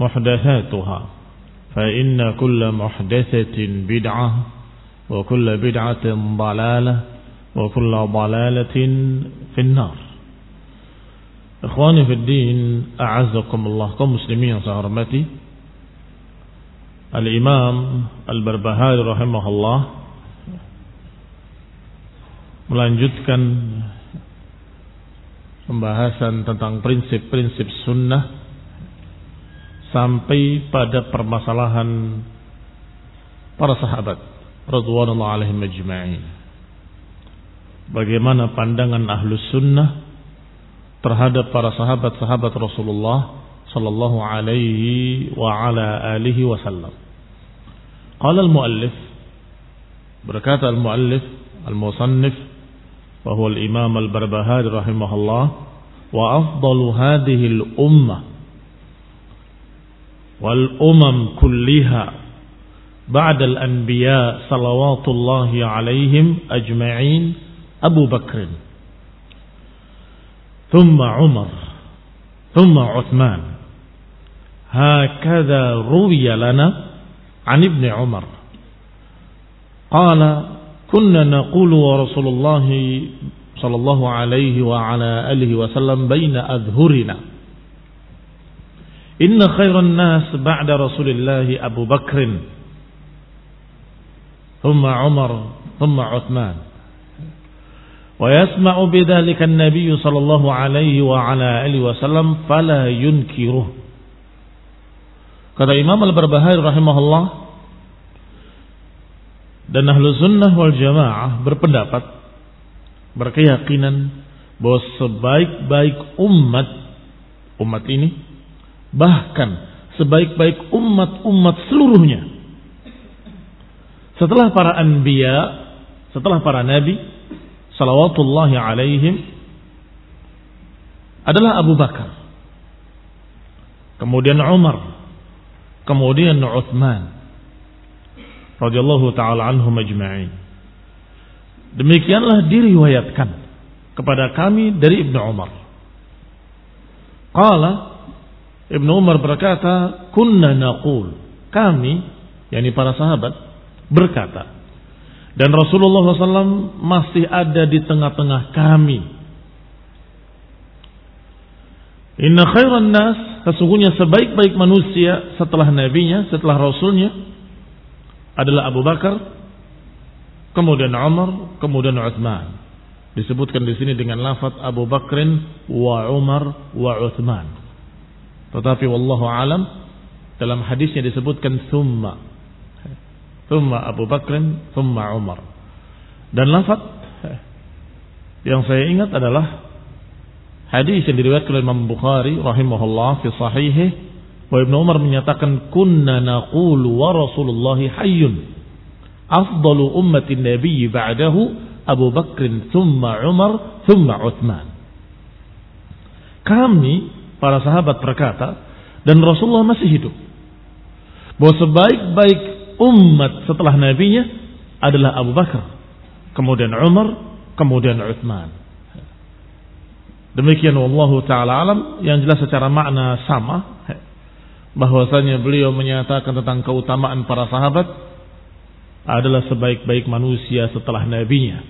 محدثاتها. فإن كل محدثة بدعة وكل بدعة ضلالة وكل ضلالة في النار. إخواني في الدين أعزكم الله. كم مسلمين سهرمتي Al-Imam Al-Barbahari rahimahullah melanjutkan pembahasan tentang prinsip-prinsip sunnah sampai pada permasalahan para sahabat radhiyallahu alaihim majma'in. Bagaimana pandangan ahlus sunnah terhadap para sahabat-sahabat Rasulullah sallallahu alaihi wa ala alihi wasallam. Qala al-muallif berkata al-muallif al-musannif wa huwa al-imam al-Barbahari rahimahullah wa afdalu hadhihi al-ummah والأمم كلها بعد الأنبياء صلوات الله عليهم أجمعين أبو بكر ثم عمر ثم عثمان. هكذا روي لنا عن ابن عمر. قال كنا نقول ورسول الله صلى الله عليه وعلى آله وسلم بين أذهرنا. Inna khairan nas ba'da Rasulillah Abu Bakrin. Thumma Umar thumma Uthman. Wa yasma'u bidzalika an-nabiy sallallahu alaihi wa ala alihi wasallam fala yunkiruh. Kata Imam Al-Barbahari rahimahullah dan ahlu sunnah wal jamaah berpendapat berkeyakinan bahwa sebaik-baik umat umat ini bahkan sebaik-baik umat-umat seluruhnya. Setelah para anbiya, setelah para nabi, salawatullahi alaihim, adalah Abu Bakar. Kemudian Umar. Kemudian Uthman. radhiyallahu taala anhum ajma'in. Demikianlah diriwayatkan kepada kami dari Ibnu Umar. Qala Ibnu Umar berkata, "Kunna naqul." Kami, yakni para sahabat, berkata. Dan Rasulullah SAW masih ada di tengah-tengah kami Inna khairan nas sesungguhnya sebaik-baik manusia setelah nabinya, setelah rasulnya adalah Abu Bakar, kemudian Umar, kemudian Utsman. Disebutkan di sini dengan lafaz Abu Bakrin wa Umar wa Utsman. Tetapi wallahu alam dalam hadisnya disebutkan summa. Summa Abu Bakrin, summa Umar. Dan lafaz yang saya ingat adalah Hadis yang diriwayatkan oleh Imam Bukhari rahimahullah fi sahihih wa Ibnu Umar menyatakan kunna naqulu wa Rasulullah hayyun afdalu ummati nabi ba'dahu Abu Bakr thumma Umar thumma Uthman kami para sahabat berkata dan Rasulullah masih hidup. Bahwa sebaik-baik umat setelah nabinya adalah Abu Bakar kemudian Umar kemudian Uthman. Demikian wallahu taala alam yang jelas secara makna sama. Bahwasanya beliau menyatakan tentang keutamaan para sahabat adalah sebaik-baik manusia setelah nabinya.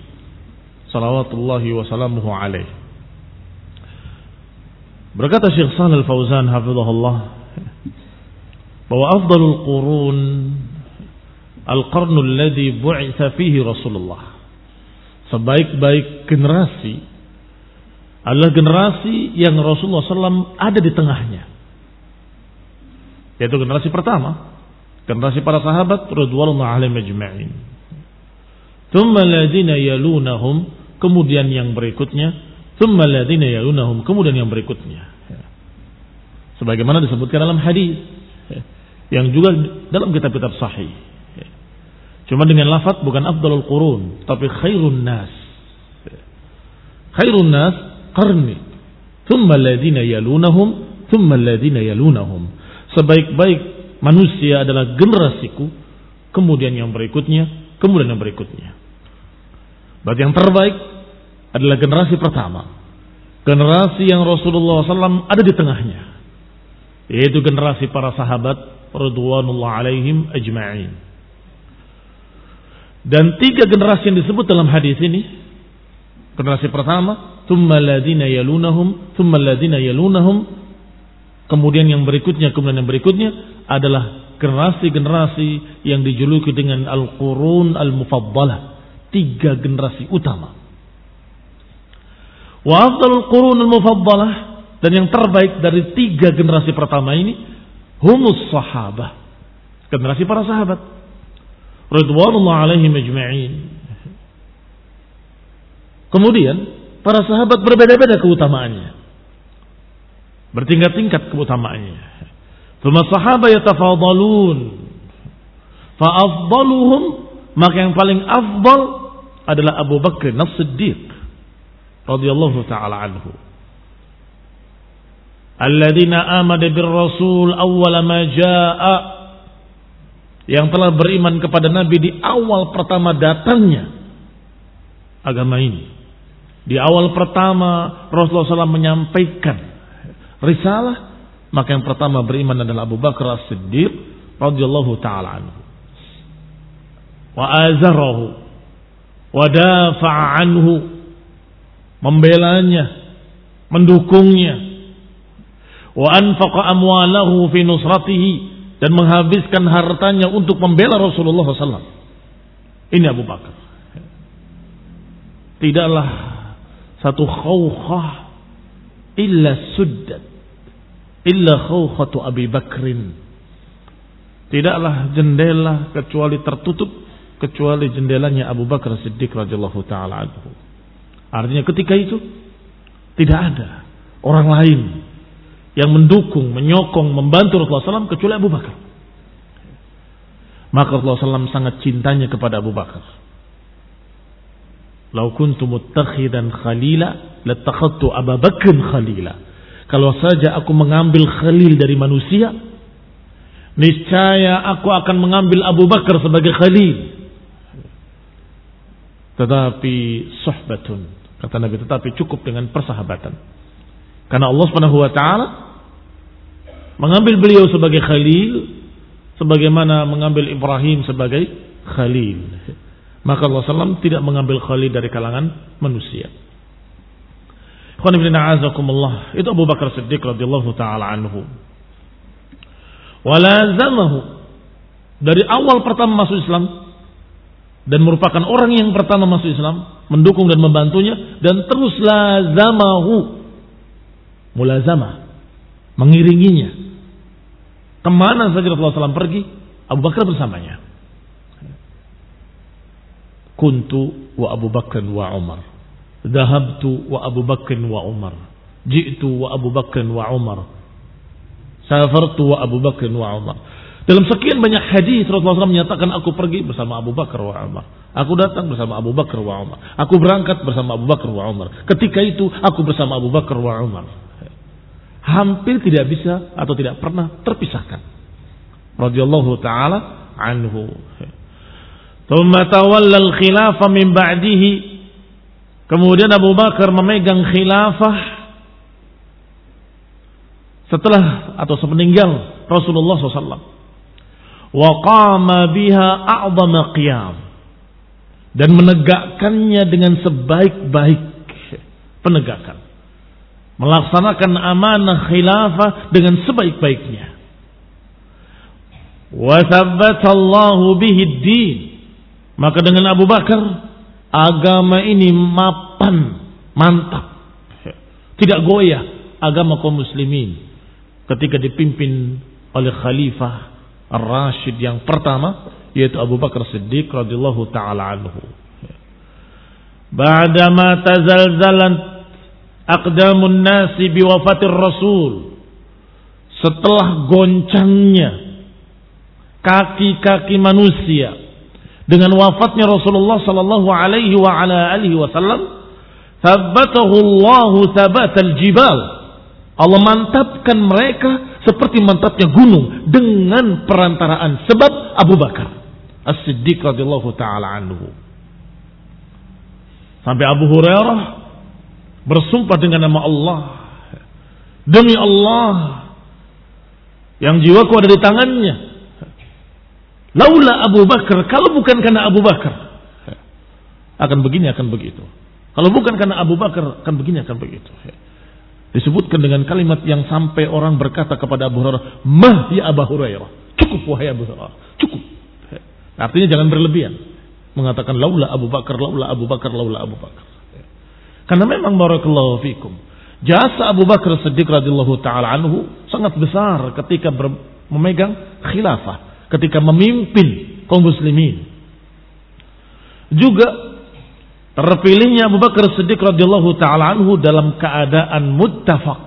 Salawatullahi wasallamuhu alaih berkata Syekh Shalal Fauzan hafizahullah bahwa afdalul qurun al-qarnu alladhi bu'itha fihi Rasulullah sebaik-baik generasi adalah generasi yang Rasulullah SAW ada di tengahnya. Yaitu generasi pertama. Generasi para sahabat Ridwanullah alaihim ajma'in. Thumma ladina yalunahum. Kemudian yang berikutnya. Ladina yalunahum. Kemudian yang berikutnya. Sebagaimana disebutkan dalam hadis Yang juga dalam kitab-kitab sahih. Cuma dengan lafaz bukan afdalul qurun. Tapi khairun nas. Khairun nas qarni thumma alladhina yalunahum thumma alladhina yalunahum sebaik-baik manusia adalah generasiku kemudian yang berikutnya kemudian yang berikutnya berarti yang terbaik adalah generasi pertama generasi yang Rasulullah SAW ada di tengahnya yaitu generasi para sahabat radhiyallahu alaihim ajma'in dan tiga generasi yang disebut dalam hadis ini generasi pertama thumma ladina yalunahum, thumma ladina yalunahum. Kemudian yang berikutnya, kemudian yang berikutnya adalah generasi-generasi yang dijuluki dengan al-qurun al-mufaddalah. Tiga generasi utama. Wa afdalul qurun al-mufaddalah dan yang terbaik dari tiga generasi pertama ini humus sahabah. Generasi para sahabat. Ridwanullah alaihim ajma'in. Kemudian Para sahabat berbeda-beda keutamaannya. Bertingkat-tingkat keutamaannya. Thumma sahabat yatafadalun. Fa'afdaluhum maka yang paling afdal adalah Abu Bakr As-Siddiq radhiyallahu taala anhu. Alladzina amada bir Rasul awwala ma jaa yang telah beriman kepada Nabi di awal pertama datangnya agama ini. Di awal pertama Rasulullah SAW menyampaikan risalah, maka yang pertama beriman adalah Abu Bakar As-Siddiq radhiyallahu taala anhu. Wa azarahu wa dafa'a anhu membelanya, mendukungnya. Wa anfaqa amwalahu fi nusratihi dan menghabiskan hartanya untuk membela Rasulullah SAW. Ini Abu Bakar. Tidaklah satu khawkhah illa suddat illa khawkhatu Abi Bakrin tidaklah jendela kecuali tertutup kecuali jendelanya Abu Bakar Siddiq radhiyallahu taala anhu artinya ketika itu tidak ada orang lain yang mendukung, menyokong, membantu Rasulullah SAW kecuali Abu Bakar. Maka Rasulullah SAW sangat cintanya kepada Abu Bakar. Lau kuntu muttakhidan khalila latakhadtu Abu Bakr khalila. Kalau saja aku mengambil khalil dari manusia, niscaya aku akan mengambil Abu Bakar sebagai khalil. Tetapi sohbatun, kata Nabi, tetapi cukup dengan persahabatan. Karena Allah Subhanahu wa taala mengambil beliau sebagai khalil sebagaimana mengambil Ibrahim sebagai khalil. Maka Allah SAW tidak mengambil khalid dari kalangan manusia. Itu Abu Bakar Siddiq radhiyallahu taala anhu. Walazamahu dari awal pertama masuk Islam dan merupakan orang yang pertama masuk Islam, mendukung dan membantunya dan terus lazamahu mulazamah mengiringinya. Ke mana saja Rasulullah SAW pergi, Abu Bakar bersamanya. Kuntu wa Abu Bakar wa Umar. Dahabtu wa Abu Bakar wa Umar. Jitu wa Abu Bakar wa Umar. Safartu wa Abu Bakar wa Umar. Dalam sekian banyak hadis Rasulullah SAW menyatakan aku pergi bersama Abu Bakar wa Umar. Aku datang bersama Abu Bakar wa Umar. Aku berangkat bersama Abu Bakar wa Umar. Ketika itu aku bersama Abu Bakar wa Umar. Hampir tidak bisa atau tidak pernah terpisahkan. Radiyallahu taala anhu. Thumma tawalla al-khilafah min ba'dihi. Kemudian Abu Bakar memegang khilafah setelah atau sepeninggal Rasulullah SAW wa qama biha qiyam. Dan menegakkannya dengan sebaik-baik penegakan. Melaksanakan amanah khilafah dengan sebaik-baiknya. Wa thabbatallahu bihi din maka dengan Abu Bakar agama ini mapan mantap. Tidak goyah agama kaum muslimin ketika dipimpin oleh khalifah Ar-Rashid yang pertama yaitu Abu Bakar Siddiq radhiyallahu taala anhu. Ba'dama tazalzalan aqdamun nasi biwafatir Rasul. Setelah goncangnya kaki-kaki manusia dengan wafatnya Rasulullah sallallahu alaihi wa ala alihi wasallam, thabbatahu Allah thabatal jibal. Allah mantapkan mereka seperti mantapnya gunung dengan perantaraan sebab Abu Bakar As-Siddiq radhiyallahu taala anhu. Sampai Abu Hurairah bersumpah dengan nama Allah. Demi Allah yang jiwaku ada di tangannya. Laula Abu Bakar, kalau bukan karena Abu Bakar akan begini akan begitu. Kalau bukan karena Abu Bakar akan begini akan begitu disebutkan dengan kalimat yang sampai orang berkata kepada Abu Hurairah, "Mah ya Abu Hurairah." Cukup wahai Abu Hurairah. Cukup. Artinya jangan berlebihan. Mengatakan laula Abu Bakar, laula Abu Bakar, laula Abu Bakar. Karena memang barakallahu fikum. Jasa Abu Bakar Siddiq radhiyallahu taala anhu sangat besar ketika memegang khilafah, ketika memimpin kaum muslimin. Juga Terpilihnya Abu Bakar Siddiq radhiyallahu taala anhu dalam keadaan muttafaq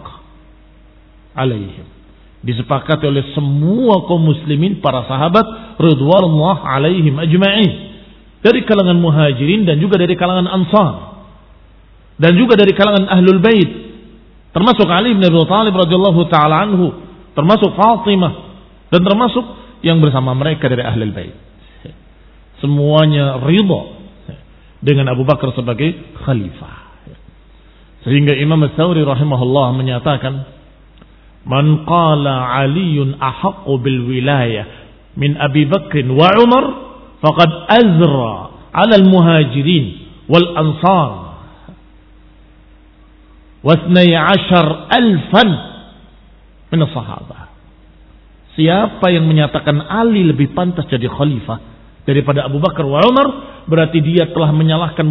alaihim. Disepakati oleh semua kaum muslimin para sahabat radhiyallahu alaihim ajma'in. Dari kalangan muhajirin dan juga dari kalangan ansar. Dan juga dari kalangan ahlul bait. Termasuk Ali bin Abi Thalib radhiyallahu taala anhu, termasuk Fatimah dan termasuk yang bersama mereka dari ahlul bait. Semuanya ridha dengan Abu Bakar sebagai khalifah. Sehingga Imam Tsauri rahimahullah menyatakan, "Man qala Aliun ahaqqu bil wilayah min Abi Bakr wa Umar faqad azra 'ala al muhajirin wal ansar wa 12 alfan min sahabah." Siapa yang menyatakan Ali lebih pantas jadi khalifah daripada Abu Bakar wa Umar berarti dia telah menyalahkan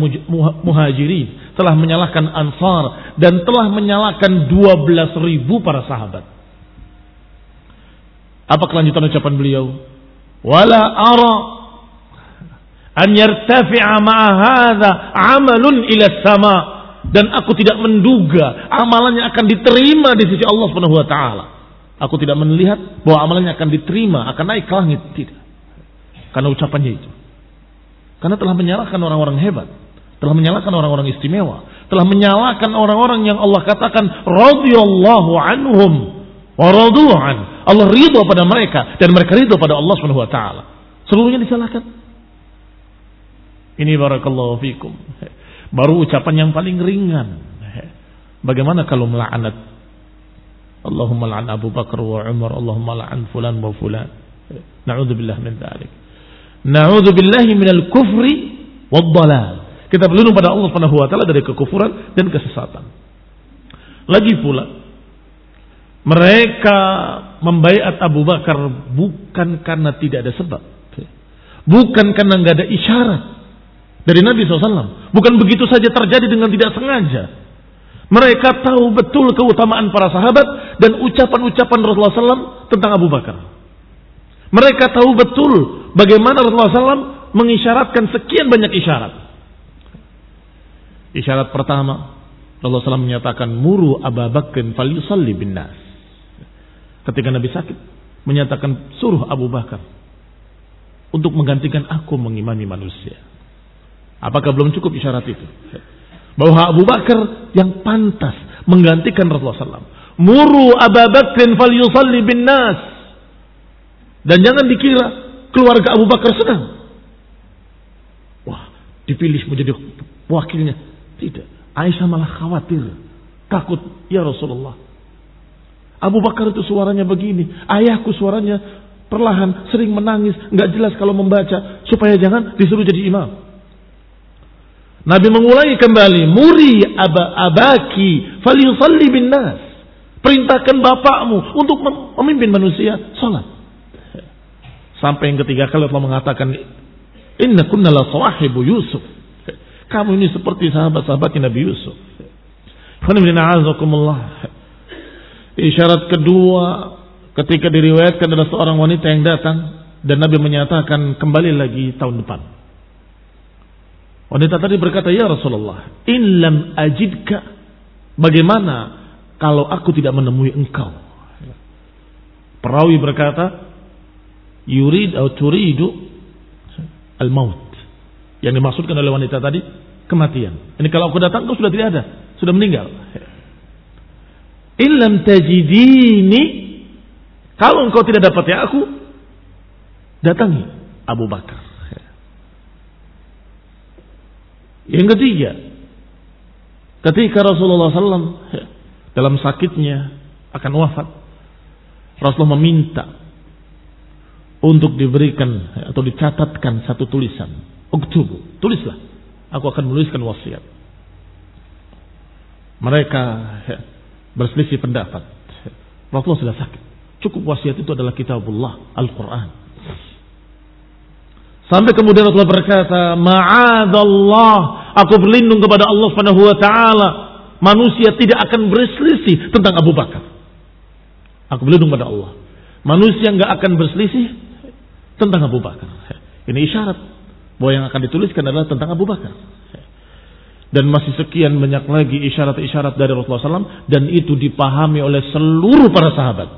muhajirin, telah menyalahkan ansar, dan telah menyalahkan 12 ribu para sahabat. Apa kelanjutan ucapan beliau? Wala ara an yartafi'a ma'a amalun ila sama dan aku tidak menduga amalannya akan diterima di sisi Allah Subhanahu wa taala. Aku tidak melihat bahwa amalannya akan diterima, akan naik ke langit tidak. Karena ucapannya itu. Karena telah menyalahkan orang-orang hebat, telah menyalahkan orang-orang istimewa, telah menyalahkan orang-orang yang Allah katakan radhiyallahu anhum wa an. Allah ridho pada mereka dan mereka ridho pada Allah Subhanahu wa taala. Seluruhnya disalahkan. Ini barakallahu fikum. Baru ucapan yang paling ringan. Bagaimana kalau melaknat Allahumma la'an Abu Bakar wa Umar, Allahumma la'an fulan wa fulan. Na'udzubillah min dzalik. Na'udzubillahi minal kufri wad dalal. Kita berlindung pada Allah Subhanahu wa taala dari kekufuran dan kesesatan. Lagi pula, mereka membaiat Abu Bakar bukan karena tidak ada sebab. Bukan karena nggak ada isyarat dari Nabi SAW. Bukan begitu saja terjadi dengan tidak sengaja. Mereka tahu betul keutamaan para sahabat dan ucapan-ucapan Rasulullah SAW tentang Abu Bakar. Mereka tahu betul bagaimana Rasulullah SAW mengisyaratkan sekian banyak isyarat. Isyarat pertama, Rasulullah SAW menyatakan muru Abu Bakrin fal yusalli bin nas. Ketika Nabi sakit, menyatakan suruh Abu Bakar untuk menggantikan aku mengimami manusia. Apakah belum cukup isyarat itu? Bahwa Abu Bakar yang pantas menggantikan Rasulullah SAW. Muru Abu Bakrin fal yusalli bin nas. Dan jangan dikira keluarga Abu Bakar senang. Wah, dipilih menjadi wakilnya. Tidak. Aisyah malah khawatir. Takut. Ya Rasulullah. Abu Bakar itu suaranya begini. Ayahku suaranya perlahan, sering menangis. nggak jelas kalau membaca. Supaya jangan disuruh jadi imam. Nabi mengulangi kembali, muri aba abaki falyusalli bin nas. Perintahkan bapakmu untuk memimpin manusia salat. Sampai yang ketiga kali Allah mengatakan, Inna kunna la sawahibu Yusuf. Kamu ini seperti sahabat-sahabat Nabi Yusuf. Isyarat kedua ketika diriwayatkan ada seorang wanita yang datang dan Nabi menyatakan kembali lagi tahun depan. Wanita tadi berkata, Ya Rasulullah, in lam ajidka, bagaimana kalau aku tidak menemui engkau? Perawi berkata, yurid atau turidu al-maut. Yang dimaksudkan oleh wanita tadi, kematian. Ini kalau aku datang, kau sudah tidak ada. Sudah meninggal. In lam tajidini, kalau engkau tidak dapat ya aku, datangi Abu Bakar. Yang ketiga, ketika Rasulullah SAW dalam sakitnya akan wafat, Rasulullah meminta untuk diberikan atau dicatatkan satu tulisan. Uktubu, tulislah. Aku akan menuliskan wasiat. Mereka berselisih pendapat. Rasulullah sudah sakit. Cukup wasiat itu adalah kitabullah, Al-Quran. Sampai kemudian Rasulullah berkata, "Ma'adallah, aku berlindung kepada Allah Subhanahu wa taala. Manusia tidak akan berselisih tentang Abu Bakar." Aku berlindung kepada Allah. Manusia nggak akan berselisih tentang Abu Bakar. Ini isyarat bahwa yang akan dituliskan adalah tentang Abu Bakar. Dan masih sekian banyak lagi isyarat-isyarat dari Rasulullah SAW dan itu dipahami oleh seluruh para sahabat.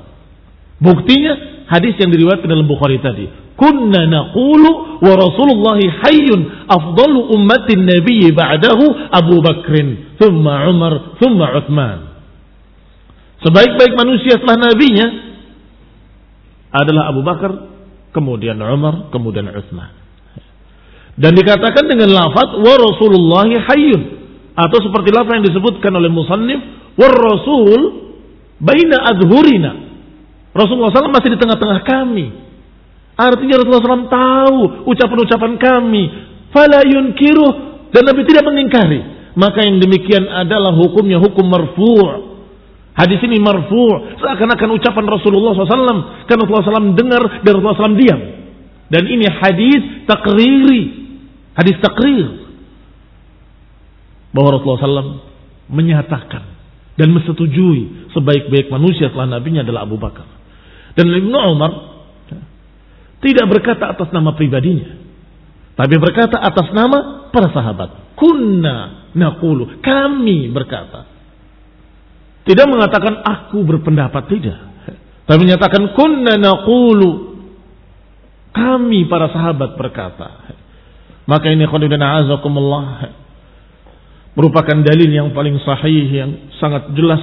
Buktinya hadis yang diriwayatkan dalam Bukhari tadi kunna naqulu wa Rasulullah hayyun afdalu ummatin nabi ba'dahu Abu Bakrin thumma Umar thumma Uthman sebaik-baik manusia setelah nabinya adalah Abu Bakar kemudian Umar kemudian Uthman dan dikatakan dengan lafaz wa Rasulullah hayyun atau seperti lafaz yang disebutkan oleh musannif war rasul baina adhurina Rasulullah SAW masih di tengah-tengah kami Artinya Rasulullah SAW tahu ucapan-ucapan kami. Fala yunkiruh. Dan Nabi tidak mengingkari. Maka yang demikian adalah hukumnya hukum marfu' Hadis ini marfu' seakan-akan ucapan Rasulullah SAW. Karena Rasulullah SAW dengar dan Rasulullah SAW diam. Dan ini hadis takriri. Hadis takrir. Bahwa Rasulullah SAW menyatakan dan menyetujui sebaik-baik manusia setelah nabinya adalah Abu Bakar. Dan Ibnu Umar tidak berkata atas nama pribadinya. Tapi berkata atas nama para sahabat. Kunna nakulu. Kami berkata. Tidak mengatakan aku berpendapat. Tidak. Tapi menyatakan kunna nakulu. Kami para sahabat berkata. Maka ini khonibina azakumullah. Merupakan dalil yang paling sahih. Yang sangat jelas.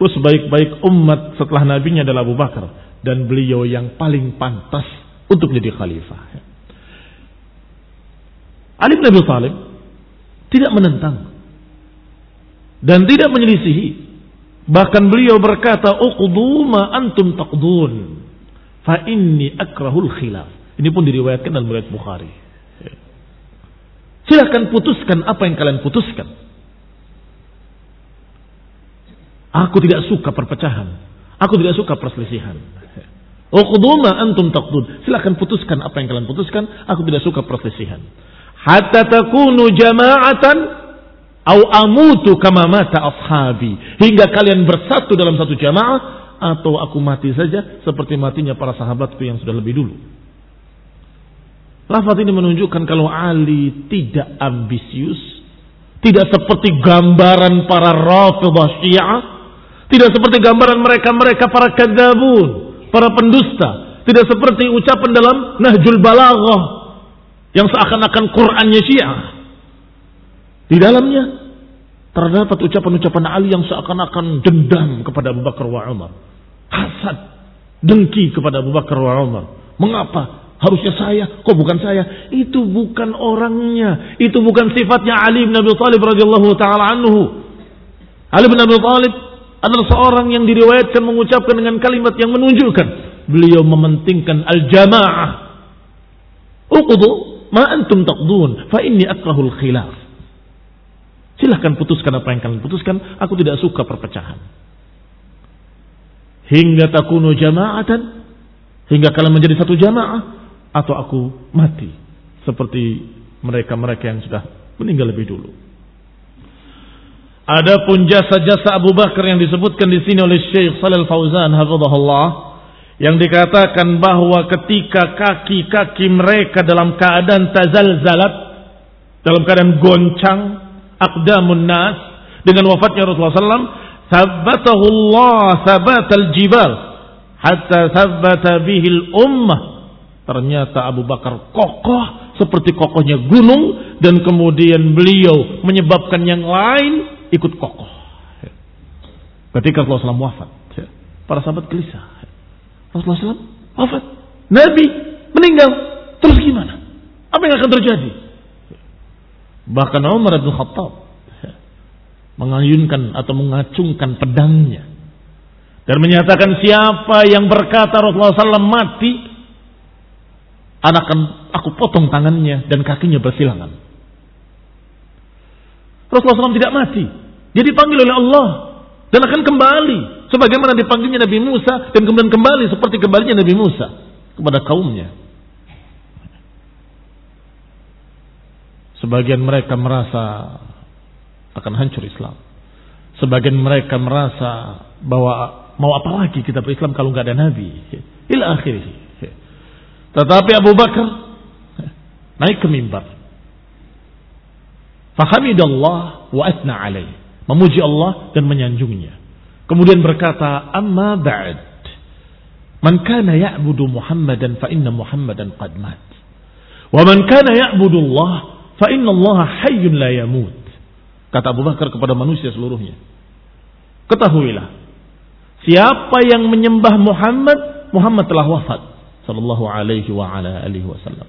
Sebaik-baik umat setelah nabinya adalah Abu Bakar dan beliau yang paling pantas untuk menjadi khalifah. Ali bin Abi Thalib tidak menentang dan tidak menyelisihi. Bahkan beliau berkata, "Uqdu ma antum taqdun, fa inni akrahul khilaf." Ini pun diriwayatkan dalam riwayat Bukhari. Silahkan putuskan apa yang kalian putuskan. Aku tidak suka perpecahan. Aku tidak suka perselisihan. Uqduma antum taqdud. Silakan putuskan apa yang kalian putuskan. Aku tidak suka perselisihan. Hatta takunu jama'atan au amutu kama mata ashabi. Hingga kalian bersatu dalam satu jamaah atau aku mati saja seperti matinya para sahabatku yang sudah lebih dulu. Lafaz ini menunjukkan kalau Ali tidak ambisius, tidak seperti gambaran para Rafidah Syiah, tidak seperti gambaran mereka-mereka para kadzabun, para pendusta, tidak seperti ucapan dalam Nahjul Balaghah yang seakan-akan Qur'annya Syiah. Di dalamnya terdapat ucapan-ucapan Ali yang seakan-akan dendam kepada Abu Bakar wa Umar. Hasad, dengki kepada Abu Bakar wa Umar. Mengapa? Harusnya saya, kok bukan saya? Itu bukan orangnya, itu bukan sifatnya Ali bin Abi Thalib radhiyallahu taala anhu. Ali bin Abi Thalib adalah seorang yang diriwayatkan mengucapkan dengan kalimat yang menunjukkan beliau mementingkan al-jamaah. Uqdu ma antum taqdun fa inni akrahul khilaf. Silahkan putuskan apa yang kalian putuskan, aku tidak suka perpecahan. Hingga takunu jama'atan, hingga kalian menjadi satu jamaah, atau aku mati seperti mereka-mereka yang sudah meninggal lebih dulu. Adapun jasa-jasa Abu Bakar yang disebutkan di sini oleh Syekh Shalal Fauzan hafizahullah yang dikatakan bahwa ketika kaki-kaki mereka dalam keadaan tazalzalat dalam keadaan goncang aqdamun nas dengan wafatnya Rasulullah SAW sabbatahu Allah sabatal jibal hatta sabbata bihil ummah Ternyata Abu Bakar kokoh seperti kokohnya gunung dan kemudian beliau menyebabkan yang lain ikut kokoh. Ketika Rasulullah SAW wafat, para sahabat gelisah. Rasulullah SAW wafat, Nabi meninggal, terus gimana? Apa yang akan terjadi? Bahkan Umar bin Khattab mengayunkan atau mengacungkan pedangnya dan menyatakan siapa yang berkata Rasulullah SAW mati akan aku potong tangannya dan kakinya bersilangan. Rasulullah SAW tidak mati. Dia dipanggil oleh Allah dan akan kembali sebagaimana dipanggilnya Nabi Musa dan kemudian kembali seperti kembalinya Nabi Musa kepada kaumnya. Sebagian mereka merasa akan hancur Islam. Sebagian mereka merasa bahwa mau apa lagi kita berislam kalau nggak ada Nabi. Ila akhirnya. Tetapi Abu Bakar naik ke mimbar. Fahamidallah wa asna alaih. Memuji Allah dan menyanjungnya. Kemudian berkata, Amma ba'd. Man kana ya'budu Muhammadan fa inna Muhammadan qad mat. Wa man kana ya'budu Allah fa inna Allah hayyun la yamut. Kata Abu Bakar kepada manusia seluruhnya. Ketahuilah. Siapa yang menyembah Muhammad, Muhammad telah wafat sallallahu alaihi wa ala alihi wasallam.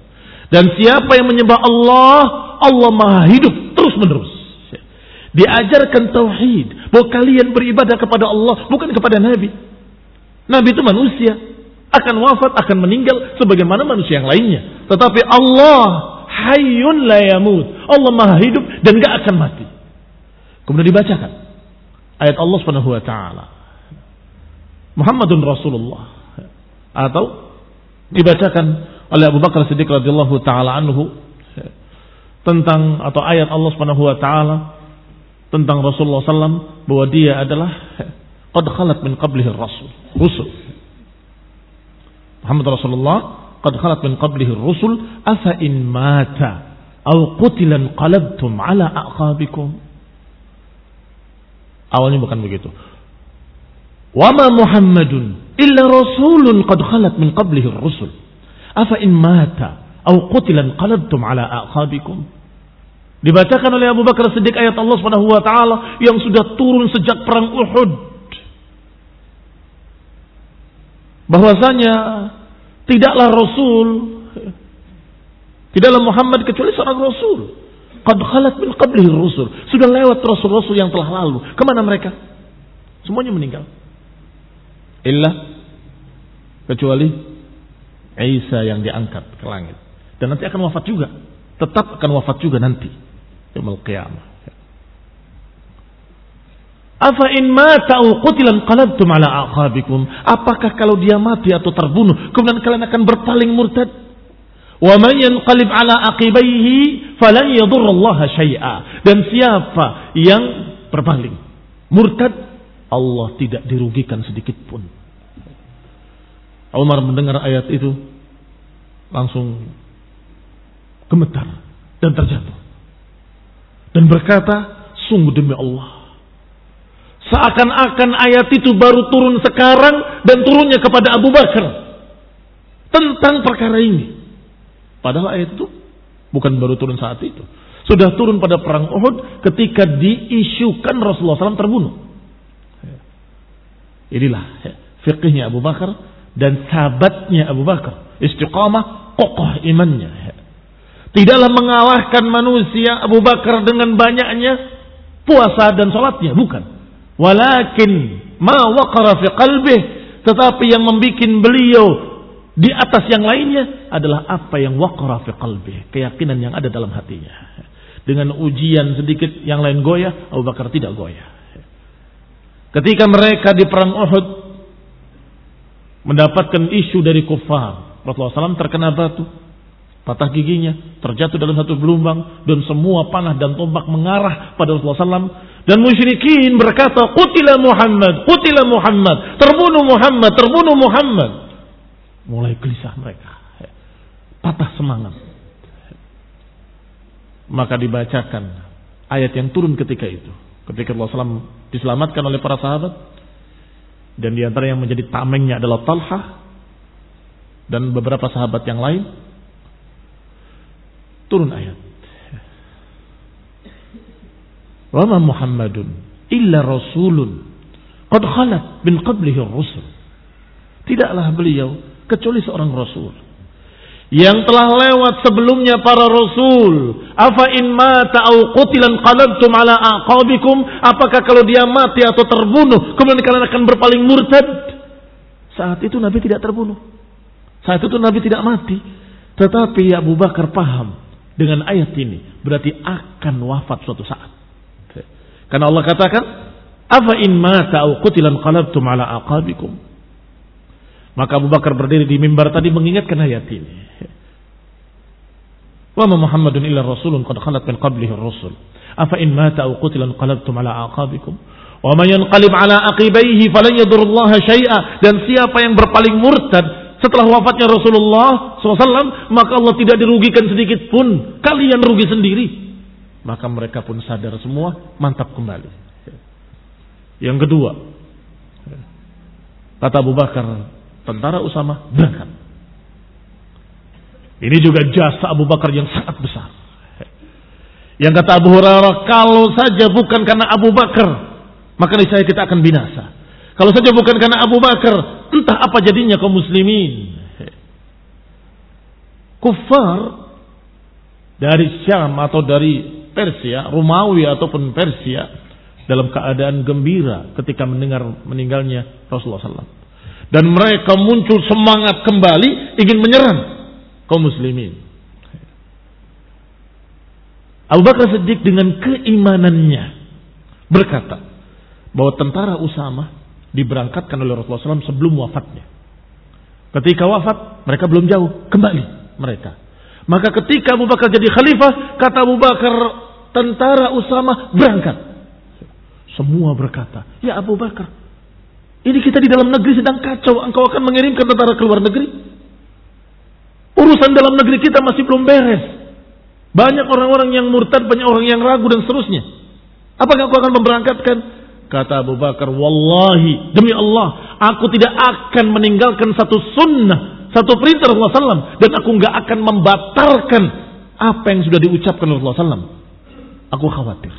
Dan siapa yang menyembah Allah, Allah Maha hidup terus menerus. Diajarkan tauhid bahwa kalian beribadah kepada Allah bukan kepada nabi. Nabi itu manusia, akan wafat, akan meninggal sebagaimana manusia yang lainnya. Tetapi Allah hayyun la yamut. Allah Maha hidup dan gak akan mati. Kemudian dibacakan ayat Allah Subhanahu wa taala. Muhammadun Rasulullah atau dibacakan oleh Abu Bakar Siddiq radhiyallahu taala anhu tentang atau ayat Allah Subhanahu wa taala tentang Rasulullah sallam bahwa dia adalah qad khalat min qablihi rasul rusul Muhammad Rasulullah qad khalat min qablihi rusul afa in mata aw qutila qalabtum ala aqabikum awalnya bukan begitu Wama Muhammadun illa rasulun qad khalat min qablihi rusul. Afa in mata au qutilan qalabtum ala aqabikum. Dibacakan oleh Abu Bakar Siddiq ayat Allah Subhanahu wa taala yang sudah turun sejak perang Uhud. Bahwasanya tidaklah rasul tidaklah Muhammad kecuali seorang rasul. Qad khalat min qablihi rusul. Sudah lewat rasul-rasul yang telah lalu. Ke mana mereka? Semuanya meninggal. Illa kecuali Isa yang diangkat ke langit. Dan nanti akan wafat juga. Tetap akan wafat juga nanti. Yaumul qiyamah. Afa in mata qutilan qalabtum ala aqabikum. Apakah kalau dia mati atau terbunuh kemudian kalian akan berpaling murtad? Wa man yanqalib ala aqibaihi falan Allah syai'a. Dan siapa yang berpaling murtad Allah tidak dirugikan sedikit pun. Umar mendengar ayat itu langsung gemetar dan terjatuh. Dan berkata, sungguh demi Allah, Seakan-akan ayat itu baru turun sekarang dan turunnya kepada Abu Bakar. Tentang perkara ini. Padahal ayat itu bukan baru turun saat itu. Sudah turun pada perang Uhud ketika diisukan Rasulullah SAW terbunuh. Inilah fikihnya Abu Bakar dan sahabatnya Abu Bakar. Istiqamah, kokoh imannya. Tidaklah mengalahkan manusia Abu Bakar dengan banyaknya puasa dan sholatnya. Bukan. Walakin ma waqara fi qalbih tetapi yang membuat beliau di atas yang lainnya adalah apa yang waqara fi qalbih, keyakinan yang ada dalam hatinya. Dengan ujian sedikit yang lain goyah, Abu Bakar tidak goyah. Ketika mereka di perang Uhud mendapatkan isu dari kufar, Rasulullah SAW terkena batu, patah giginya, terjatuh dalam satu gelombang dan semua panah dan tombak mengarah pada Rasulullah SAW dan musyrikin berkata, "Qutila Muhammad, qutila Muhammad, terbunuh Muhammad, terbunuh Muhammad." Mulai gelisah mereka. Patah semangat. Maka dibacakan ayat yang turun ketika itu. Ketika Rasulullah SAW diselamatkan oleh para sahabat. Dan di antara yang menjadi tamengnya adalah Talha. Dan beberapa sahabat yang lain. Turun ayat Wa ma Muhammadun illa rasulun qad khalat min qablihi rusul. Tidaklah beliau kecuali seorang rasul yang telah lewat sebelumnya para rasul. Afa in mata au qutilan qalabtum ala aqabikum? Apakah kalau dia mati atau terbunuh kemudian kalian akan berpaling murtad? Saat itu Nabi tidak terbunuh. Saat itu Nabi tidak mati. Tetapi Abu Bakar paham dengan ayat ini berarti akan wafat suatu saat. Karena Allah katakan, "Afa in mata au qutilan qalabtum ala aqabikum." Maka Abu Bakar berdiri di mimbar tadi mengingatkan ayat ini. Wa ma Muhammadun illa rasulun qad khalat min qablihi ar-rusul. Afa in mata au qutilan qalabtum ala aqabikum. Wa man yanqalib ala aqibaihi falan yadurrullaha syai'a. Dan siapa yang berpaling murtad setelah wafatnya Rasulullah SAW, maka Allah tidak dirugikan sedikit pun. Kalian rugi sendiri. Maka mereka pun sadar semua, mantap kembali. Yang kedua, kata Abu Bakar, tentara Usama berangkat. Ini juga jasa Abu Bakar yang sangat besar. Yang kata Abu Hurairah, kalau saja bukan karena Abu Bakar, maka saya kita akan binasa. Kalau saja bukan karena Abu Bakar, entah apa jadinya kaum muslimin. Kufar dari Syam atau dari Persia, Romawi ataupun Persia dalam keadaan gembira ketika mendengar meninggalnya Rasulullah SAW. Dan mereka muncul semangat kembali ingin menyerang kaum muslimin. Abu Bakar Siddiq dengan keimanannya berkata bahwa tentara Usama diberangkatkan oleh Rasulullah SAW sebelum wafatnya. Ketika wafat, mereka belum jauh, kembali mereka. Maka ketika Abu Bakar jadi khalifah, kata Abu Bakar, tentara Usama berangkat. Semua berkata, ya Abu Bakar, ini kita di dalam negeri sedang kacau, engkau akan mengirimkan tentara ke luar negeri? Urusan dalam negeri kita masih belum beres. Banyak orang-orang yang murtad, banyak orang yang ragu dan seterusnya. Apakah engkau akan memberangkatkan? Kata Abu Bakar, Wallahi, demi Allah, aku tidak akan meninggalkan satu sunnah satu perintah Rasulullah SAW dan aku nggak akan membatalkan apa yang sudah diucapkan Rasulullah SAW. Aku khawatir.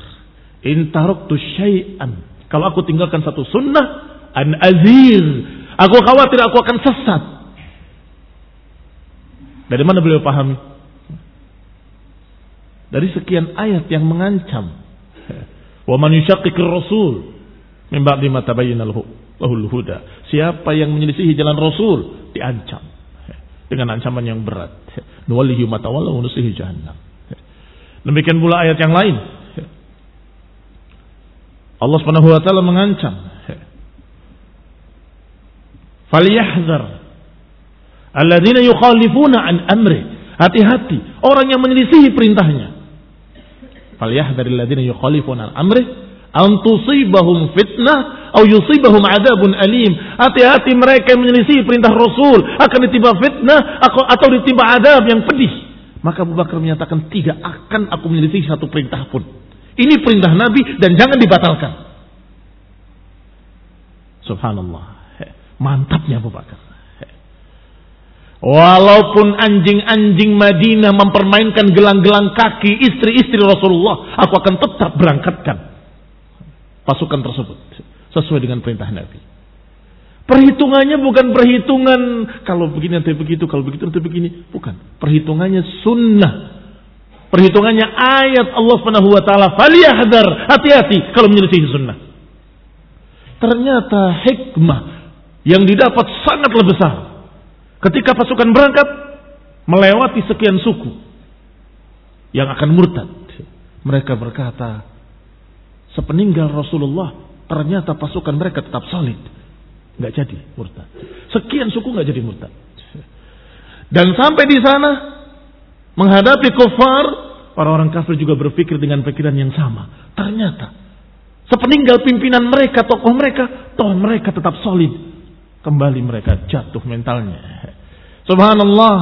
Intaroktu syai'an. Kalau aku tinggalkan satu sunnah, an azir. Aku khawatir aku akan sesat. Dari mana beliau pahami? Dari sekian ayat yang mengancam. Wa man yushaqiqir rasul min ba'di ma tabayyana huda. Siapa yang menyelisihi jalan Rasul diancam dengan ancaman yang berat. Nuwallihi matawalla wa nusihi jahannam. Demikian pula ayat yang lain. Allah Subhanahu wa taala mengancam. Falyahdhar alladzina yukhalifuna an amri. Hati-hati orang yang menyelisihi perintahnya. Falyahdhar alladzina yukhalifuna an amri an tusibahum fitnah atau yusibahum adabun alim. Hati-hati mereka yang menyelisihi perintah Rasul akan ditimpa fitnah atau ditimpa adab yang pedih. Maka Abu Bakar menyatakan tidak akan aku menyelisihi satu perintah pun. Ini perintah Nabi dan jangan dibatalkan. Subhanallah. Mantapnya Abu Bakar. Walaupun anjing-anjing Madinah mempermainkan gelang-gelang kaki istri-istri Rasulullah, aku akan tetap berangkatkan pasukan tersebut sesuai dengan perintah Nabi. Perhitungannya bukan perhitungan kalau begini nanti begitu, kalau begitu nanti begini, bukan. Perhitungannya sunnah Perhitungannya ayat Allah Subhanahu wa taala, "Falyahdhar, hati-hati kalau menyelisih sunnah." Ternyata hikmah yang didapat sangatlah besar. Ketika pasukan berangkat melewati sekian suku yang akan murtad. Mereka berkata, sepeninggal Rasulullah ternyata pasukan mereka tetap solid. Nggak jadi murtad. Sekian suku nggak jadi murtad. Dan sampai di sana menghadapi kufar, orang-orang kafir juga berpikir dengan pikiran yang sama. Ternyata, sepeninggal pimpinan mereka, tokoh mereka, toh mereka tetap solid. Kembali mereka jatuh mentalnya. Subhanallah.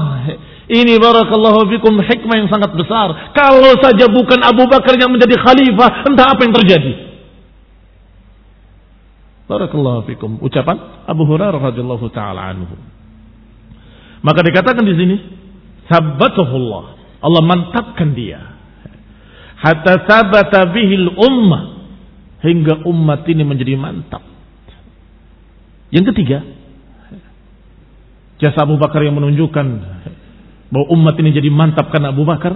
Ini barakallahu fikum hikmah yang sangat besar. Kalau saja bukan Abu Bakar yang menjadi khalifah, entah apa yang terjadi. Barakallahu fikum. Ucapan Abu Hurairah radhiyallahu taala anhu. Maka dikatakan di sini, Sabbatahullah. Allah mantapkan dia. Hatta sabata bihil ummah. Hingga umat ini menjadi mantap. Yang ketiga. Jasa Abu Bakar yang menunjukkan bahwa umat ini jadi mantap karena Abu Bakar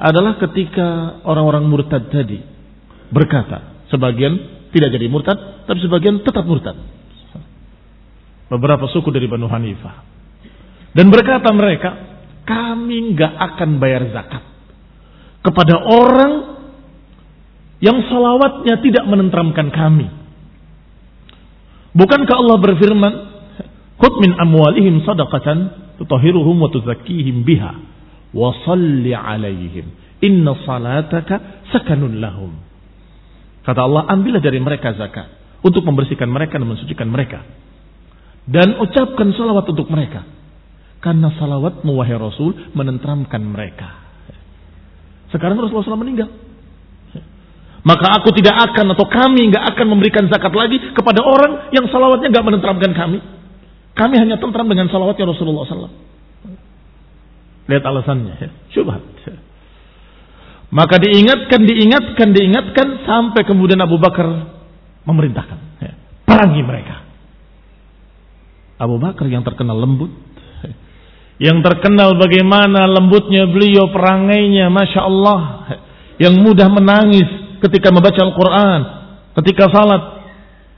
adalah ketika orang-orang murtad tadi berkata, sebagian tidak jadi murtad, tapi sebagian tetap murtad. Beberapa suku dari Banu Hanifah. Dan berkata mereka, kami nggak akan bayar zakat kepada orang yang salawatnya tidak menentramkan kami. Bukankah Allah berfirman, "Khudh min amwalihim sadaqatan tutahhiruhum wa tuzakkihim biha wa salli 'alaihim. Inna salataka sakanun lahum." Kata Allah, ambillah dari mereka zakat untuk membersihkan mereka dan mensucikan mereka. Dan ucapkan salawat untuk mereka karena salawatmu wahai Rasul menentramkan mereka. Sekarang Rasulullah SAW meninggal. Maka aku tidak akan atau kami nggak akan memberikan zakat lagi kepada orang yang salawatnya nggak menentramkan kami. Kami hanya tentram dengan salawatnya Rasulullah SAW. Lihat alasannya, ya. syubhat. Maka diingatkan, diingatkan, diingatkan sampai kemudian Abu Bakar memerintahkan, ya. perangi mereka. Abu Bakar yang terkenal lembut, yang terkenal bagaimana lembutnya beliau perangainya Masya Allah yang mudah menangis ketika membaca Al-Quran ketika salat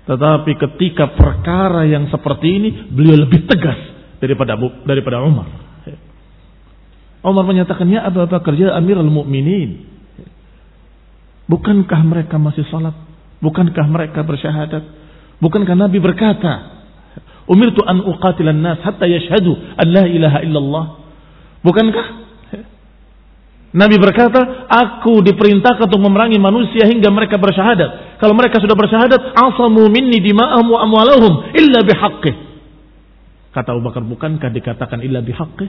tetapi ketika perkara yang seperti ini beliau lebih tegas daripada daripada Umar. Umar menyatakan ya Abu Bakar ya Amirul Mukminin. Bukankah mereka masih salat? Bukankah mereka bersyahadat? Bukankah Nabi berkata Umirtu an uqatilan nas hatta yashhadu an la ilaha illallah. Bukankah? Nabi berkata, aku diperintahkan untuk memerangi manusia hingga mereka bersyahadat. Kalau mereka sudah bersyahadat, asamu minni dima'ahum wa amwalahum illa bihaqqih. Kata Abu Bakar, bukankah dikatakan illa bihaqqih?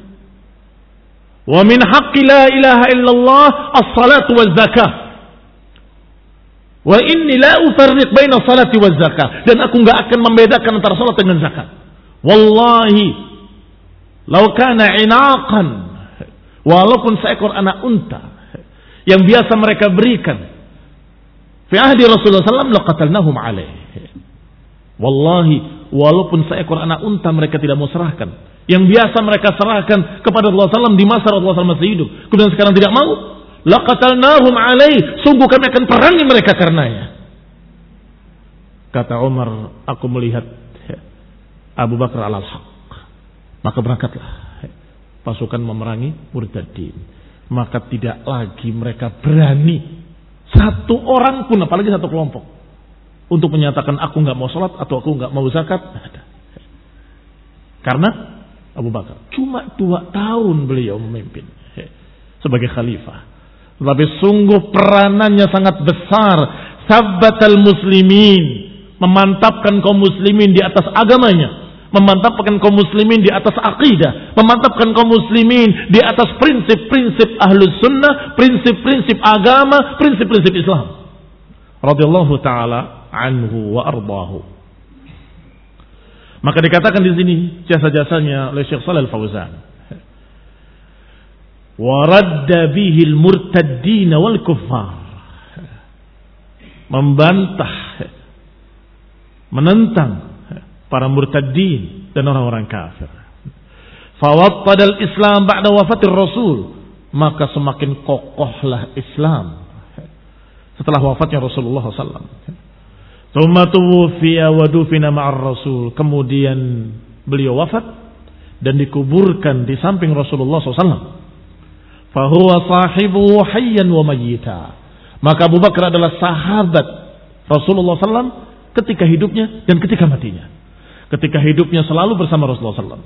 Wa min haqqi la ilaha illallah as-salatu wa zakah. Wa inni la ufarriq baina salati wa zakah. Dan aku nggak akan membedakan antara salat dengan zakat. Wallahi, lau kana inaqan, walaupun seekor anak unta yang biasa mereka berikan, fi ahdi Rasulullah SAW laqatalnahum alaih. Wallahi, walaupun seekor anak unta mereka tidak mau serahkan. Yang biasa mereka serahkan kepada Rasulullah SAW di masa Rasulullah SAW masih hidup. Kemudian sekarang tidak mau, laqatalnahum alaih sungguh kami akan perangi mereka karenanya kata Umar aku melihat Abu Bakar alal haq maka berangkatlah pasukan memerangi murtadin maka tidak lagi mereka berani satu orang pun apalagi satu kelompok untuk menyatakan aku nggak mau sholat atau aku nggak mau zakat. Karena Abu Bakar cuma dua tahun beliau memimpin sebagai khalifah. Tapi sungguh peranannya sangat besar. Sabbatal muslimin. Memantapkan kaum muslimin di atas agamanya. Memantapkan kaum muslimin di atas akidah. Memantapkan kaum muslimin di atas prinsip-prinsip ahlus sunnah. Prinsip-prinsip agama. Prinsip-prinsip Islam. Radiyallahu ta'ala anhu wa ardahu. Maka dikatakan di sini jasa-jasanya oleh Syekh Shalal Fauzan waradda bihil murtaddin wal kuffar membantah menentang para murtaddin dan orang-orang kafir fawattadal islam ba'da wafatir rasul maka semakin kokohlah Islam setelah wafatnya Rasulullah SAW Thumma tuwfiya wa dufina ma'ar Rasul. Kemudian beliau wafat dan dikuburkan di samping Rasulullah SAW fahuwa sahibu hayyan wa mayyita. Maka Abu Bakar adalah sahabat Rasulullah SAW ketika hidupnya dan ketika matinya. Ketika hidupnya selalu bersama Rasulullah SAW.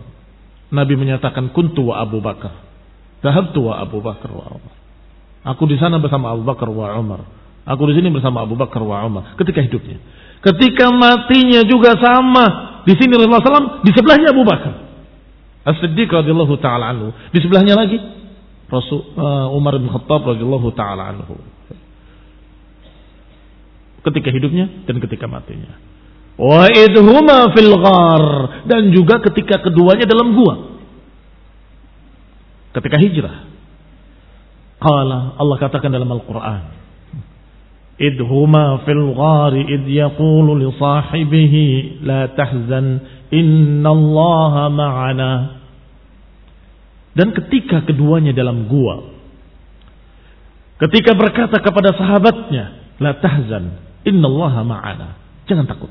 Nabi menyatakan kuntu wa Abu Bakar. Zahabtu wa Abu Bakar wa Umar. Aku di sana bersama Abu Bakar wa Umar. Aku di sini bersama Abu Bakar wa Umar ketika hidupnya. Ketika matinya juga sama. Di sini Rasulullah SAW, di sebelahnya Abu Bakar. As-Siddiq radhiyallahu taala anhu. Di sebelahnya lagi Rasul uh, Umar bin Khattab radhiyallahu taala anhu. Ketika hidupnya dan ketika matinya. Wa idhuma fil ghar dan juga ketika keduanya dalam gua. Ketika hijrah. Qala Allah katakan dalam Al-Qur'an. Idhuma fil ghar id yaqulu li sahibihi la tahzan innallaha ma'ana. Dan ketika keduanya dalam gua, ketika berkata kepada sahabatnya, la tahzan, innallaha ma'ana. Jangan takut.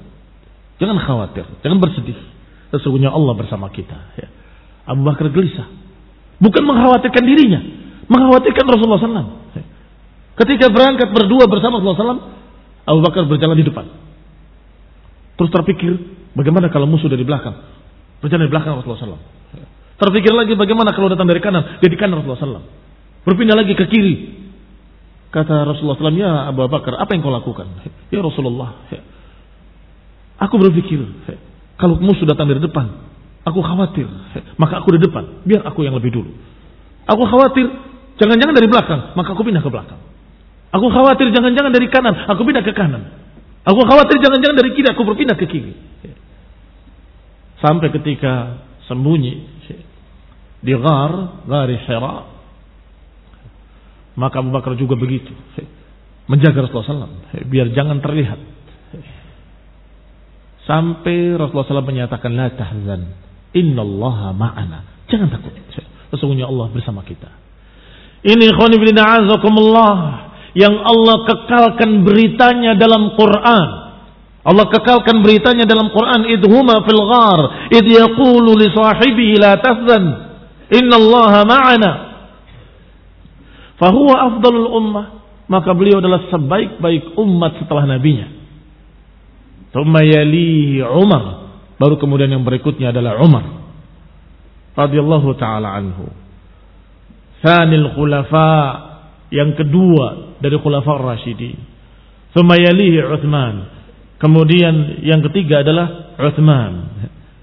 Jangan khawatir, jangan bersedih. Sesungguhnya Allah bersama kita. Ya. Abu Bakar gelisah. Bukan mengkhawatirkan dirinya, mengkhawatirkan Rasulullah SAW. Ya. Ketika berangkat berdua bersama Rasulullah SAW, Abu Bakar berjalan di depan. Terus terpikir, bagaimana kalau musuh dari belakang? Berjalan di belakang Rasulullah SAW. Terpikir lagi bagaimana kalau datang dari kanan, dia di kanan Rasulullah SAW. Berpindah lagi ke kiri. Kata Rasulullah SAW, ya Abu Bakar, apa yang kau lakukan? Ya Rasulullah, ya. Aku berpikir, kalau musuh datang dari depan, aku khawatir, maka aku di depan, biar aku yang lebih dulu. Aku khawatir, jangan-jangan dari belakang, maka aku pindah ke belakang. Aku khawatir jangan-jangan dari kanan, aku pindah ke kanan. Aku khawatir jangan-jangan dari kiri, aku berpindah ke kiri. Sampai ketika sembunyi di Ghar, Ghari Hira. Maka Abu Bakar juga begitu. Menjaga Rasulullah SAW. Biar jangan terlihat. Sampai Rasulullah SAW menyatakan, La tahzan. Innallaha ma'ana. Jangan takut. Sesungguhnya Allah bersama kita. Ini khonibina azakumullah. Yang Allah kekalkan beritanya dalam Quran. Allah kekalkan beritanya dalam Quran. Idhuma fil ghar. Idh yaqulu li sahibihi la tahzan. Innallaha ma'ana. Fahuwa afdalul ummah. Maka beliau adalah sebaik-baik umat setelah nabinya. Thumma yalihi Umar. Baru kemudian yang berikutnya adalah Umar. Radiyallahu ta'ala anhu. Thanil khulafa. Yang kedua dari khulafa Rashidi. Thumma yalihi Uthman. Kemudian yang ketiga adalah Uthman.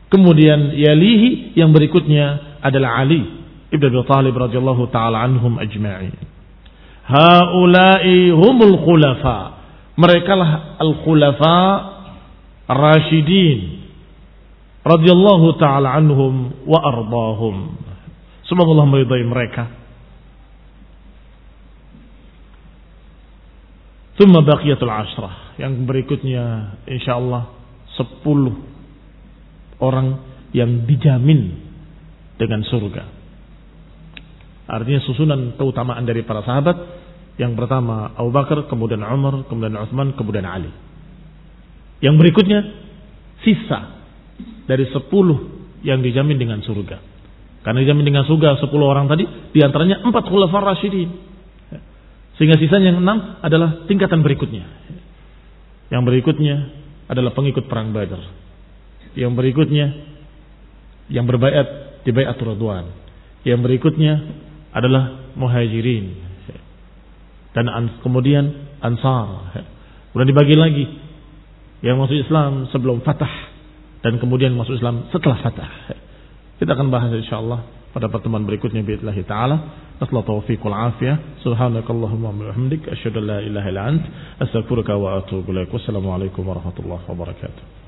Kemudian yalihi yang berikutnya adalah Ali ibn Abi Talib radhiyallahu taala anhum ajma'in. Haula'i humul khulafa. Mereka lah al-khulafa rasyidin radhiyallahu taala anhum wa ardahum. Semoga Allah meridai mereka. Thumma baqiyatul ashrah. Yang berikutnya insyaallah 10 orang yang dijamin dengan surga. Artinya susunan keutamaan dari para sahabat yang pertama Abu Bakar, kemudian Umar, kemudian Utsman, kemudian Ali. Yang berikutnya sisa dari sepuluh yang dijamin dengan surga. Karena dijamin dengan surga sepuluh orang tadi, di antaranya empat khulafar rasyidin. Sehingga sisanya yang enam adalah tingkatan berikutnya. Yang berikutnya adalah pengikut perang Badar. Yang berikutnya yang berbaiat di baiat Ridwan. Yang berikutnya adalah muhajirin. Dan kemudian ansar. Kemudian dibagi lagi yang masuk Islam sebelum fatah dan kemudian masuk Islam setelah fatah. Kita akan bahas insyaallah pada pertemuan berikutnya billahi taala. Nasallahu taufiq wal afiyah. Subhanakallahumma wa asyhadu an la ilaha illa astaghfiruka wa atubu ilaik. Wassalamualaikum warahmatullahi wabarakatuh.